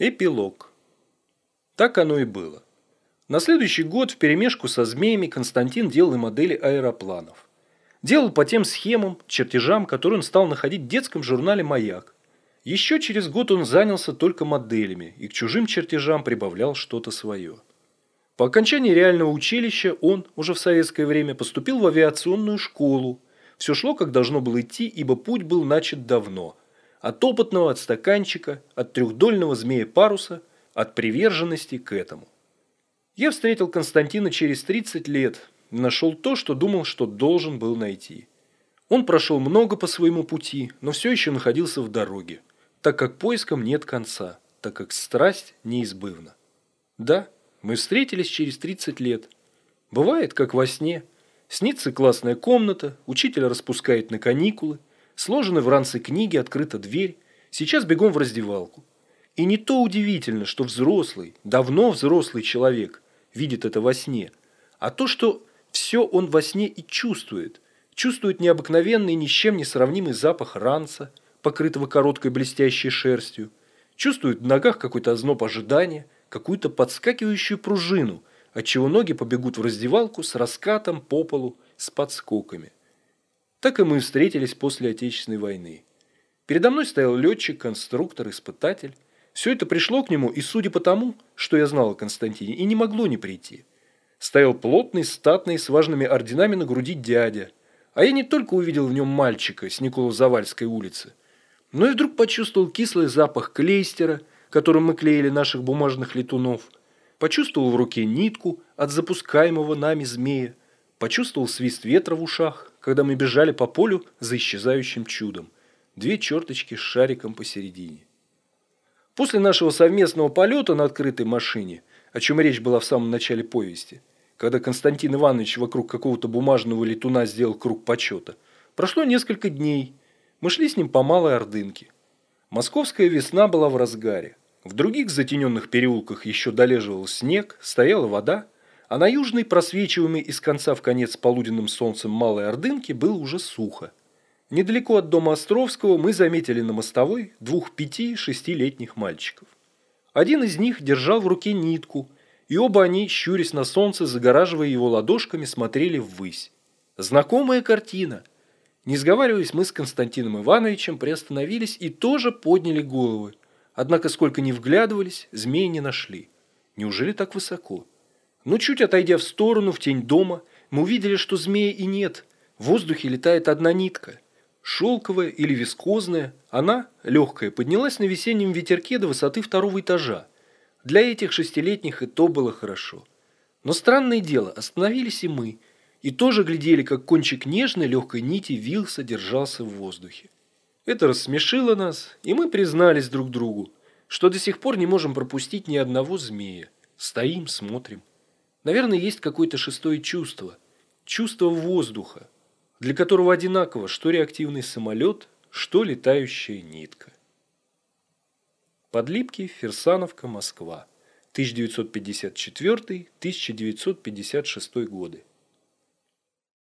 Эпилог. Так оно и было. На следующий год вперемешку со змеями Константин делал и модели аэропланов. Делал по тем схемам, чертежам, которые он стал находить в детском журнале «Маяк». Еще через год он занялся только моделями и к чужим чертежам прибавлял что-то свое. По окончании реального училища он, уже в советское время, поступил в авиационную школу. Все шло, как должно было идти, ибо путь был начат давно – от опытного, от стаканчика, от трехдольного змея паруса, от приверженности к этому. Я встретил Константина через 30 лет нашел то, что думал, что должен был найти. Он прошел много по своему пути, но все еще находился в дороге, так как поискам нет конца, так как страсть неизбывна. Да, мы встретились через 30 лет. Бывает, как во сне. Снится классная комната, учитель распускает на каникулы – Сложены в ранце книги, открыта дверь. Сейчас бегом в раздевалку. И не то удивительно, что взрослый, давно взрослый человек видит это во сне, а то, что все он во сне и чувствует. Чувствует необыкновенный, ни с чем не сравнимый запах ранца, покрытого короткой блестящей шерстью. Чувствует в ногах какой-то озноб ожидания, какую-то подскакивающую пружину, отчего ноги побегут в раздевалку с раскатом по полу, с подскоками. Так и мы встретились после Отечественной войны. Передо мной стоял летчик, конструктор, испытатель. Все это пришло к нему, и судя по тому, что я знал о Константине, и не могло не прийти. Стоял плотный, статный, с важными орденами на груди дядя. А я не только увидел в нем мальчика с Николо-Завальской улицы, но и вдруг почувствовал кислый запах клейстера, которым мы клеили наших бумажных летунов. Почувствовал в руке нитку от запускаемого нами змея. Почувствовал свист ветра в ушах, когда мы бежали по полю за исчезающим чудом. Две черточки с шариком посередине. После нашего совместного полета на открытой машине, о чем речь была в самом начале повести, когда Константин Иванович вокруг какого-то бумажного летуна сделал круг почета, прошло несколько дней. Мы шли с ним по Малой Ордынке. Московская весна была в разгаре. В других затененных переулках еще долеживал снег, стояла вода, а на южной, просвечиваемой из конца в конец полуденным солнцем Малой Ордынки, было уже сухо. Недалеко от дома Островского мы заметили на мостовой двух пяти-шестилетних мальчиков. Один из них держал в руке нитку, и оба они, щурясь на солнце, загораживая его ладошками, смотрели ввысь. Знакомая картина. Не сговариваясь, мы с Константином Ивановичем приостановились и тоже подняли головы. Однако, сколько ни вглядывались, змеи не нашли. Неужели так высоко? Но чуть отойдя в сторону, в тень дома, мы увидели, что змеи и нет. В воздухе летает одна нитка. Шелковая или вискозная, она, легкая, поднялась на весеннем ветерке до высоты второго этажа. Для этих шестилетних и то было хорошо. Но странное дело, остановились и мы, и тоже глядели, как кончик нежной легкой нити вился, держался в воздухе. Это рассмешило нас, и мы признались друг другу, что до сих пор не можем пропустить ни одного змея. Стоим, смотрим. Наверное, есть какое-то шестое чувство. Чувство воздуха, для которого одинаково, что реактивный самолет, что летающая нитка. Подлипки, Ферсановка, Москва. 1954-1956 годы.